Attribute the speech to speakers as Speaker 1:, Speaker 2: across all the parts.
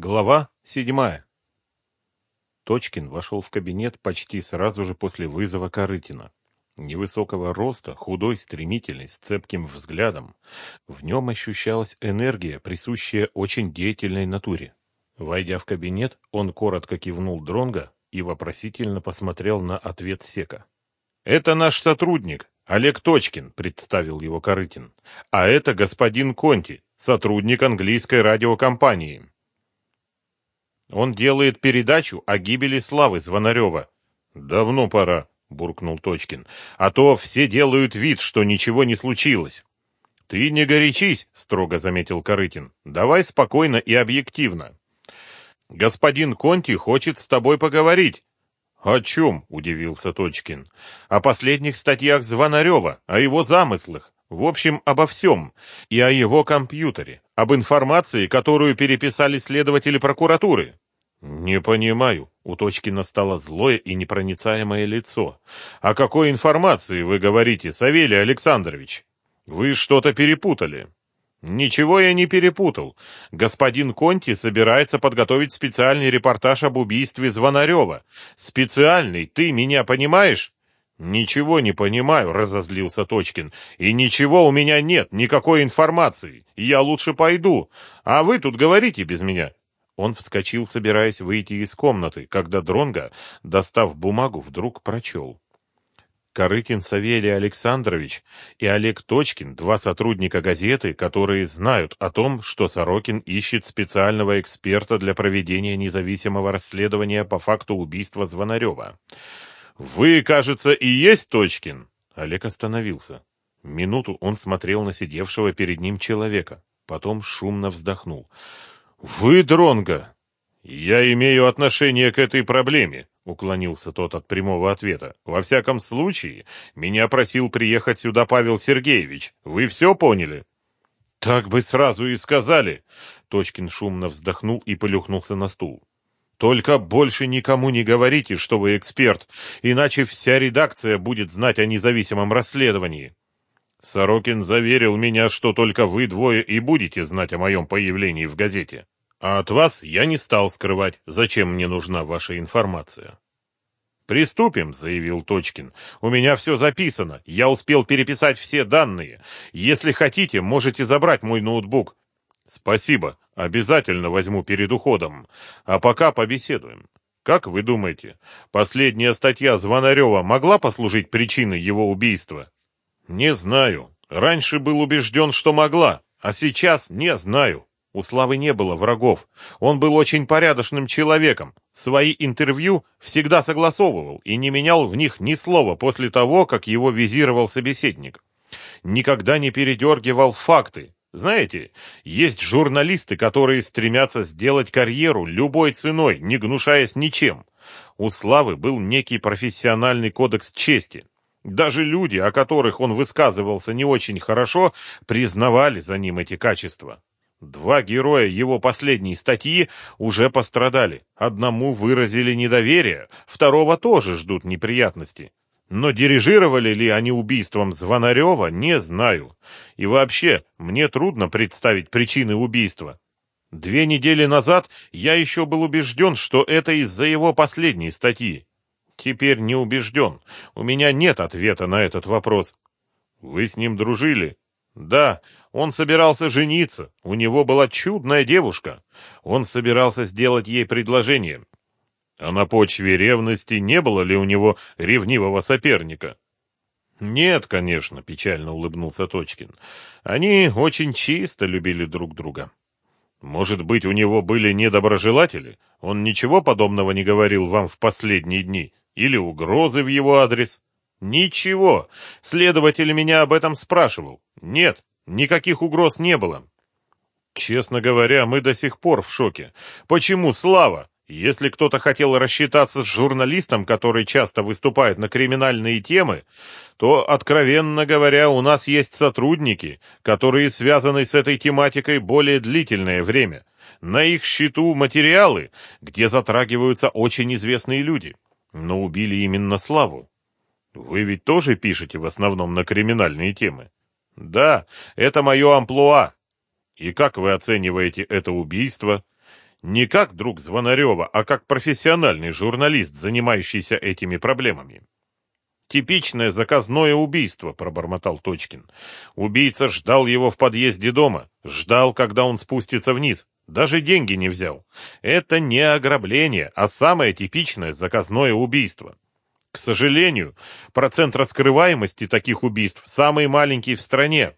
Speaker 1: Глава седьмая. Точкин вошел в кабинет почти сразу же после вызова Корытина. Невысокого роста, худой, стремительный, с цепким взглядом. В нем ощущалась энергия, присущая очень деятельной натуре. Войдя в кабинет, он коротко кивнул Дронга и вопросительно посмотрел на ответ Сека. «Это наш сотрудник, Олег Точкин», — представил его Корытин. «А это господин Конти, сотрудник английской радиокомпании». Он делает передачу о гибели Славы Звонарева. Давно пора, буркнул Точкин. А то все делают вид, что ничего не случилось. Ты не горячись, строго заметил Корытин. Давай спокойно и объективно. Господин Конти хочет с тобой поговорить. «О чем?» – удивился Точкин. «О последних статьях Звонарева, о его замыслах, в общем, обо всем. И о его компьютере, об информации, которую переписали следователи прокуратуры. «Не понимаю». У Точкина стало злое и непроницаемое лицо. «О какой информации вы говорите, Савелий Александрович? Вы что-то перепутали». «Ничего я не перепутал. Господин Конти собирается подготовить специальный репортаж об убийстве Звонарева. Специальный, ты меня понимаешь?» «Ничего не понимаю», — разозлился Точкин. «И ничего у меня нет, никакой информации. Я лучше пойду. А вы тут говорите без меня». Он вскочил, собираясь выйти из комнаты, когда Дронга, достав бумагу, вдруг прочел. Корыкин Савелий Александрович и Олег Точкин, два сотрудника газеты, которые знают о том, что Сорокин ищет специального эксперта для проведения независимого расследования по факту убийства Звонарева. «Вы, кажется, и есть Точкин?» Олег остановился. Минуту он смотрел на сидевшего перед ним человека, потом шумно вздохнул. «Вы, Дронга, «Я имею отношение к этой проблеме», — уклонился тот от прямого ответа. «Во всяком случае, меня просил приехать сюда Павел Сергеевич. Вы все поняли?» «Так бы сразу и сказали!» Точкин шумно вздохнул и полюхнулся на стул. Только больше никому не говорите, что вы эксперт, иначе вся редакция будет знать о независимом расследовании. Сорокин заверил меня, что только вы двое и будете знать о моем появлении в газете. А от вас я не стал скрывать, зачем мне нужна ваша информация. «Приступим», — заявил Точкин. «У меня все записано. Я успел переписать все данные. Если хотите, можете забрать мой ноутбук». «Спасибо. Обязательно возьму перед уходом. А пока побеседуем. Как вы думаете, последняя статья Звонарева могла послужить причиной его убийства? Не знаю. Раньше был убежден, что могла, а сейчас не знаю. У Славы не было врагов. Он был очень порядочным человеком. Свои интервью всегда согласовывал и не менял в них ни слова после того, как его визировал собеседник. Никогда не передергивал факты, знаете, есть журналисты, которые стремятся сделать карьеру любой ценой, не гнушаясь ничем. У Славы был некий профессиональный кодекс чести. Даже люди, о которых он высказывался не очень хорошо, признавали за ним эти качества. Два героя его последней статьи уже пострадали. Одному выразили недоверие, второго тоже ждут неприятности. Но дирижировали ли они убийством Звонарева, не знаю. И вообще, мне трудно представить причины убийства. Две недели назад я еще был убежден, что это из-за его последней статьи. Теперь не убежден. У меня нет ответа на этот вопрос. Вы с ним дружили? Да, он собирался жениться. У него была чудная девушка. Он собирался сделать ей предложение. А на почве ревности не было ли у него ревнивого соперника? Нет, конечно, печально улыбнулся Точкин. Они очень чисто любили друг друга. Может быть, у него были недоброжелатели? Он ничего подобного не говорил вам в последние дни? Или угрозы в его адрес? Ничего. Следователь меня об этом спрашивал. Нет, никаких угроз не было. Честно говоря, мы до сих пор в шоке. Почему Слава, если кто-то хотел рассчитаться с журналистом, который часто выступает на криминальные темы, то, откровенно говоря, у нас есть сотрудники, которые связаны с этой тематикой более длительное время. На их счету материалы, где затрагиваются очень известные люди. Но убили именно Славу. Вы ведь тоже пишете в основном на криминальные темы? Да, это мое амплуа. И как вы оцениваете это убийство? Не как друг Звонарева, а как профессиональный журналист, занимающийся этими проблемами. «Типичное заказное убийство», — пробормотал Точкин. «Убийца ждал его в подъезде дома, ждал, когда он спустится вниз, даже деньги не взял. Это не ограбление, а самое типичное заказное убийство. К сожалению, процент раскрываемости таких убийств самый маленький в стране.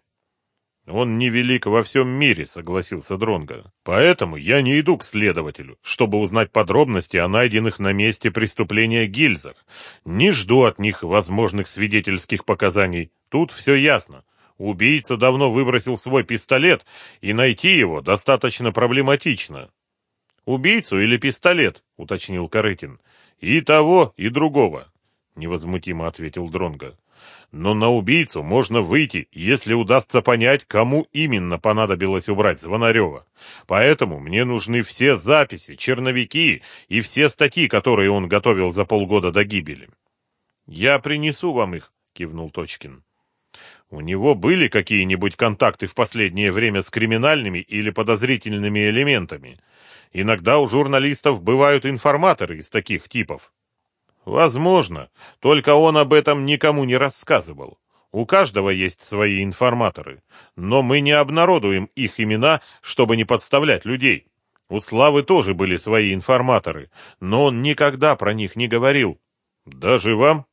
Speaker 1: Он невелик во всем мире, согласился Дронга. Поэтому я не иду к следователю, чтобы узнать подробности о найденных на месте преступления гильзах. Не жду от них возможных свидетельских показаний. Тут все ясно. Убийца давно выбросил свой пистолет, и найти его достаточно проблематично. Убийцу или пистолет, уточнил Корытин. И того, и другого, невозмутимо ответил Дронга. Но на убийцу можно выйти, если удастся понять, кому именно понадобилось убрать Звонарева. Поэтому мне нужны все записи, черновики и все статьи, которые он готовил за полгода до гибели. «Я принесу вам их», — кивнул Точкин. У него были какие-нибудь контакты в последнее время с криминальными или подозрительными элементами? Иногда у журналистов бывают информаторы из таких типов. Возможно, только он об этом никому не рассказывал. У каждого есть свои информаторы, но мы не обнародуем их имена, чтобы не подставлять людей. У Славы тоже были свои информаторы, но он никогда про них не говорил. Даже вам?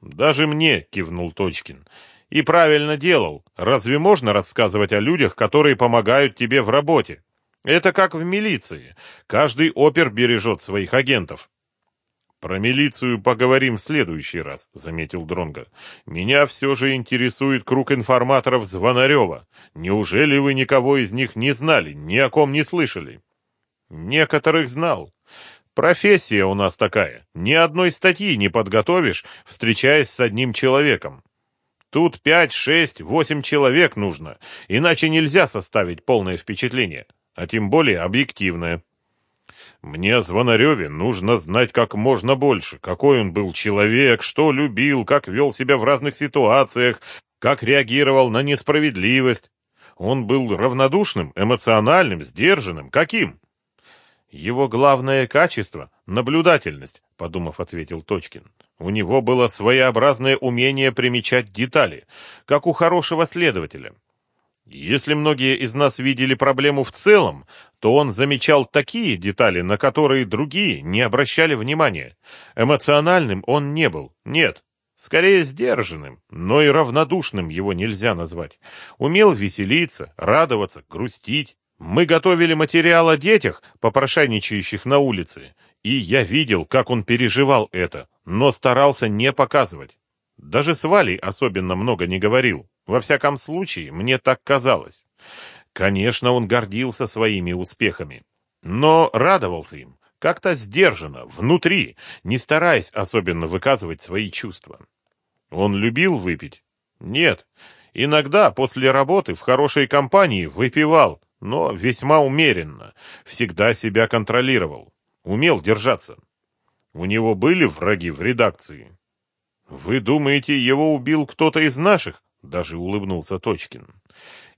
Speaker 1: Даже мне, кивнул Точкин. И правильно делал. Разве можно рассказывать о людях, которые помогают тебе в работе? Это как в милиции. Каждый опер бережет своих агентов. Про милицию поговорим в следующий раз, заметил Дронга. Меня все же интересует круг информаторов Звонарева. Неужели вы никого из них не знали, ни о ком не слышали? Некоторых знал. Профессия у нас такая. Ни одной статьи не подготовишь, встречаясь с одним человеком. Тут пять, шесть, восемь человек нужно, иначе нельзя составить полное впечатление, а тем более объективное. Мне о Звонареве нужно знать как можно больше, какой он был человек, что любил, как вел себя в разных ситуациях, как реагировал на несправедливость. Он был равнодушным, эмоциональным, сдержанным. Каким? Его главное качество — наблюдательность, подумав, ответил Точкин. У него было своеобразное умение примечать детали, как у хорошего следователя. Если многие из нас видели проблему в целом, то он замечал такие детали, на которые другие не обращали внимания. Эмоциональным он не был, нет, скорее сдержанным, но и равнодушным его нельзя назвать. Умел веселиться, радоваться, грустить. Мы готовили материал о детях, попрошайничающих на улице, и я видел, как он переживал это, но старался не показывать. Даже с Валей особенно много не говорил. Во всяком случае, мне так казалось. Конечно, он гордился своими успехами, но радовался им, как-то сдержанно, внутри, не стараясь особенно выказывать свои чувства. Он любил выпить? Нет. Иногда после работы в хорошей компании выпивал, но весьма умеренно, всегда себя контролировал, умел держаться. У него были враги в редакции? Вы думаете, его убил кто-то из наших? Даже улыбнулся Точкин.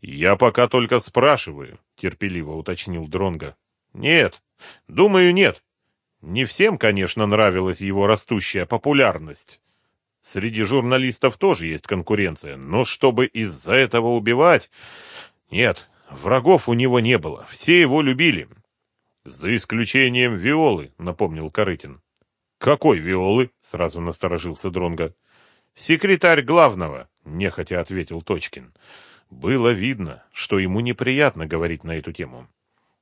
Speaker 1: Я пока только спрашиваю, терпеливо уточнил Дронга. Нет, думаю, нет. Не всем, конечно, нравилась его растущая популярность. Среди журналистов тоже есть конкуренция, но чтобы из-за этого убивать... Нет, врагов у него не было, все его любили. За исключением Виолы, напомнил Корытин. «Какой Виолы?» — сразу насторожился Дронга. «Секретарь главного», — нехотя ответил Точкин. Было видно, что ему неприятно говорить на эту тему.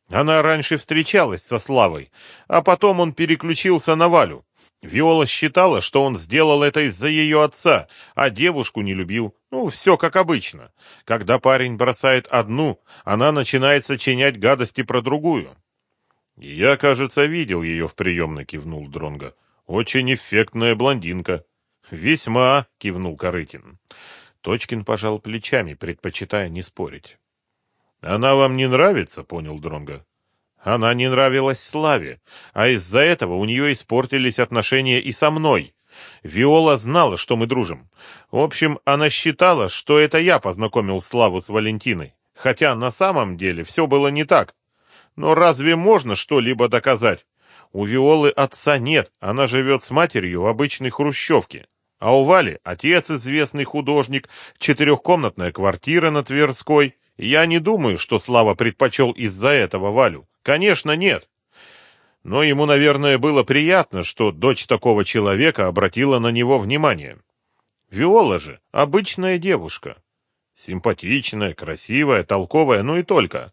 Speaker 1: Она раньше встречалась со Славой, а потом он переключился на Валю. Виола считала, что он сделал это из-за ее отца, а девушку не любил. Ну, все как обычно. Когда парень бросает одну, она начинает сочинять гадости про другую. «Я, кажется, видел ее в приемной», — кивнул Дронга. Очень эффектная блондинка. Весьма, кивнул Корытин. Точкин пожал плечами, предпочитая не спорить. Она вам не нравится, понял Дронга. Она не нравилась Славе, а из-за этого у нее испортились отношения и со мной. Виола знала, что мы дружим. В общем, она считала, что это я познакомил Славу с Валентиной, хотя на самом деле все было не так. Но разве можно что-либо доказать? У Виолы отца нет, она живет с матерью в обычной хрущевке. А у Вали отец известный художник, четырехкомнатная квартира на Тверской. Я не думаю, что Слава предпочел из-за этого Валю. Конечно, нет. Но ему, наверное, было приятно, что дочь такого человека обратила на него внимание. Виола же обычная девушка. Симпатичная, красивая, толковая, ну и только.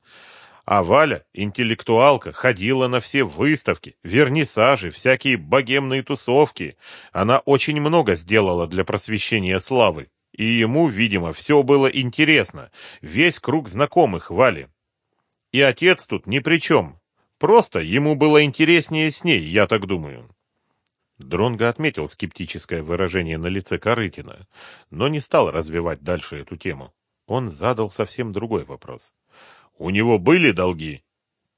Speaker 1: А Валя, интеллектуалка, ходила на все выставки, вернисажи, всякие богемные тусовки. Она очень много сделала для просвещения славы. И ему, видимо, все было интересно. Весь круг знакомых Вали. И отец тут ни при чем. Просто ему было интереснее с ней, я так думаю. Дронго отметил скептическое выражение на лице Корытина, но не стал развивать дальше эту тему. Он задал совсем другой вопрос. «У него были долги?»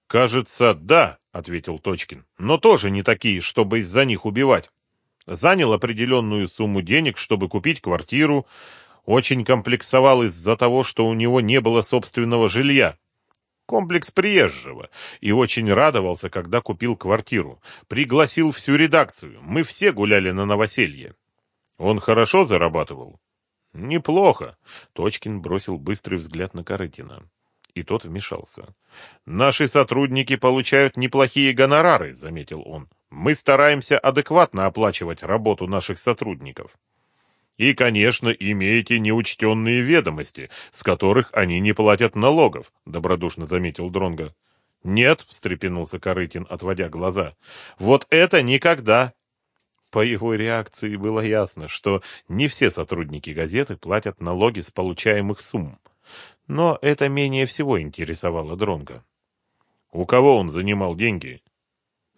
Speaker 1: «Кажется, да», — ответил Точкин, «но тоже не такие, чтобы из-за них убивать. Занял определенную сумму денег, чтобы купить квартиру, очень комплексовал из-за того, что у него не было собственного жилья, комплекс приезжего, и очень радовался, когда купил квартиру. Пригласил всю редакцию, мы все гуляли на новоселье. Он хорошо зарабатывал? Неплохо. Точкин бросил быстрый взгляд на Корытина. И тот вмешался. «Наши сотрудники получают неплохие гонорары», — заметил он. «Мы стараемся адекватно оплачивать работу наших сотрудников». И, конечно, имеете неучтенные ведомости, с которых они не платят налогов, добродушно заметил Дронга. Нет, встрепенулся Корытин, отводя глаза. Вот это никогда. По его реакции было ясно, что не все сотрудники газеты платят налоги с получаемых сумм. Но это менее всего интересовало Дронга. У кого он занимал деньги?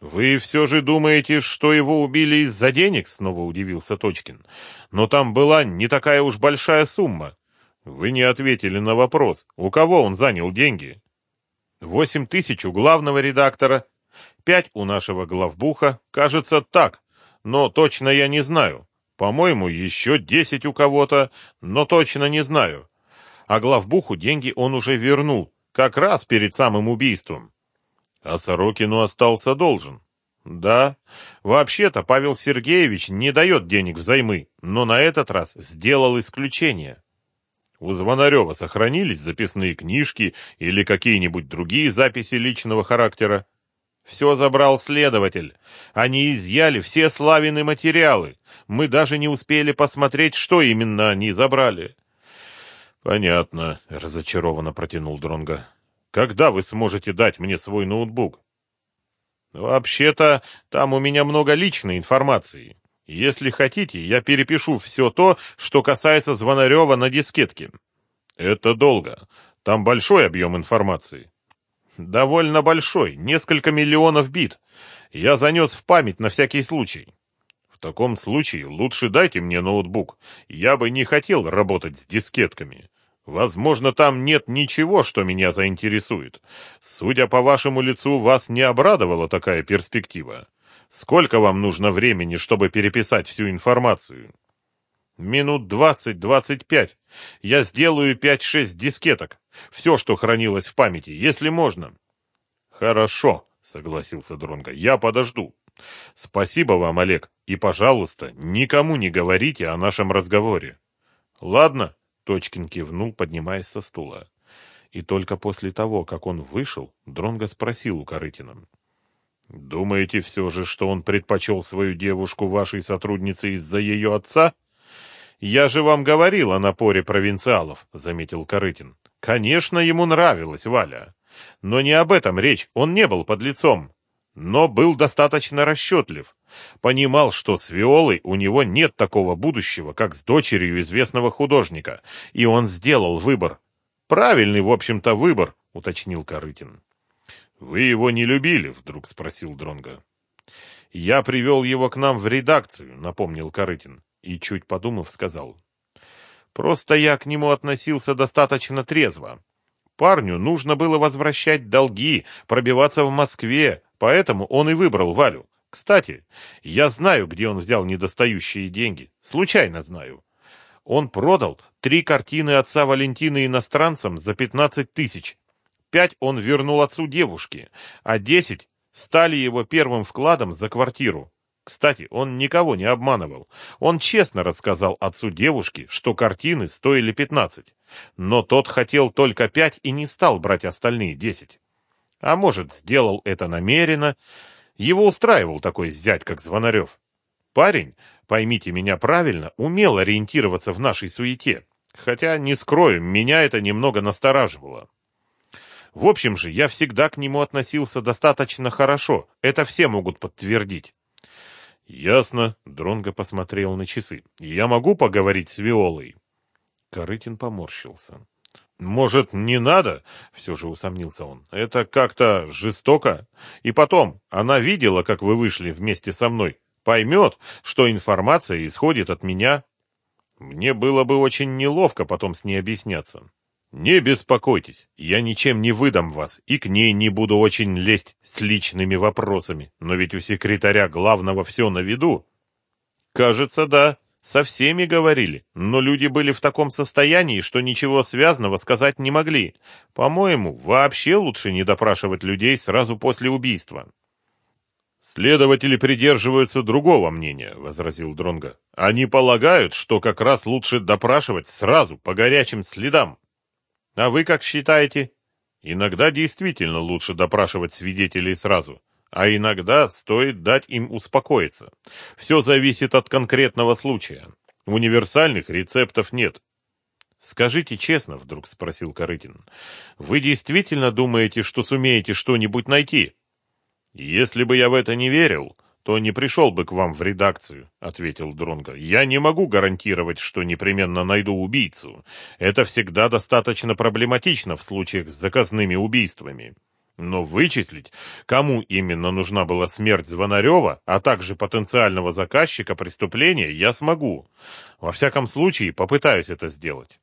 Speaker 1: «Вы все же думаете, что его убили из-за денег?» — снова удивился Точкин. «Но там была не такая уж большая сумма. Вы не ответили на вопрос, у кого он занял деньги?» «Восемь тысяч у главного редактора, пять у нашего главбуха, кажется, так, но точно я не знаю. По-моему, еще десять у кого-то, но точно не знаю. А главбуху деньги он уже вернул, как раз перед самым убийством. А Сорокину остался должен. Да, вообще-то Павел Сергеевич не дает денег взаймы, но на этот раз сделал исключение. У Звонарева сохранились записные книжки или какие-нибудь другие записи личного характера? Все забрал следователь. Они изъяли все Славины материалы. Мы даже не успели посмотреть, что именно они забрали. Понятно, разочарованно протянул Дронга. Когда вы сможете дать мне свой ноутбук? Вообще-то, там у меня много личной информации. Если хотите, я перепишу все то, что касается Звонарева на дискетке. Это долго. Там большой объем информации. Довольно большой, несколько миллионов бит. Я занес в память на всякий случай. В таком случае лучше дайте мне ноутбук. Я бы не хотел работать с дискетками. Возможно, там нет ничего, что меня заинтересует. Судя по вашему лицу, вас не обрадовала такая перспектива. Сколько вам нужно времени, чтобы переписать всю информацию? Минут двадцать-двадцать пять. Я сделаю пять-шесть дискеток. Все, что хранилось в памяти, если можно. Хорошо, согласился Дронга. Я подожду. Спасибо вам, Олег, и, пожалуйста, никому не говорите о нашем разговоре. Ладно, Точкин кивнул, поднимаясь со стула. И только после того, как он вышел, Дронго спросил у Корытина. «Думаете все же, что он предпочел свою девушку вашей сотруднице из-за ее отца?» «Я же вам говорил о напоре провинциалов», — заметил Корытин. «Конечно, ему нравилась Валя. Но не об этом речь, он не был под лицом. Но был достаточно расчетлив. Понимал, что с Виолой у него нет такого будущего, как с дочерью известного художника, и он сделал выбор. Правильный, в общем-то, выбор, уточнил Корытин. Вы его не любили, вдруг спросил Дронга. Я привел его к нам в редакцию, напомнил Корытин, и чуть подумав, сказал: Просто я к нему относился достаточно трезво. Парню нужно было возвращать долги, пробиваться в Москве, поэтому он и выбрал Валю. Кстати, я знаю, где он взял недостающие деньги. Случайно знаю. Он продал три картины отца Валентины иностранцам за 15 тысяч. пять он вернул отцу девушки, а десять стали его первым вкладом за квартиру. Кстати, он никого не обманывал. Он честно рассказал отцу девушки, что картины стоили пятнадцать. Но тот хотел только пять и не стал брать остальные десять. А может, сделал это намеренно. Его устраивал такой зять, как Звонарев. Парень, поймите меня правильно, умел ориентироваться в нашей суете. Хотя, не скрою, меня это немного настораживало. В общем же, я всегда к нему относился достаточно хорошо. Это все могут подтвердить. Ясно, Дронго посмотрел на часы. Я могу поговорить с Виолой? Корытин поморщился. «Может, не надо?» — все же усомнился он. «Это как-то жестоко. И потом, она видела, как вы вышли вместе со мной. Поймет, что информация исходит от меня. Мне было бы очень неловко потом с ней объясняться. Не беспокойтесь, я ничем не выдам вас и к ней не буду очень лезть с личными вопросами. Но ведь у секретаря главного все на виду». «Кажется, да», со всеми говорили, но люди были в таком состоянии, что ничего связанного сказать не могли. По-моему, вообще лучше не допрашивать людей сразу после убийства. Следователи придерживаются другого мнения, возразил Дронга. Они полагают, что как раз лучше допрашивать сразу по горячим следам. А вы как считаете? Иногда действительно лучше допрашивать свидетелей сразу а иногда стоит дать им успокоиться. Все зависит от конкретного случая. Универсальных рецептов нет. «Скажите честно», — вдруг спросил Корытин, — «вы действительно думаете, что сумеете что-нибудь найти?» «Если бы я в это не верил, то не пришел бы к вам в редакцию», — ответил Дронго. «Я не могу гарантировать, что непременно найду убийцу. Это всегда достаточно проблематично в случаях с заказными убийствами». Но вычислить, кому именно нужна была смерть Звонарева, а также потенциального заказчика преступления, я смогу. Во всяком случае, попытаюсь это сделать.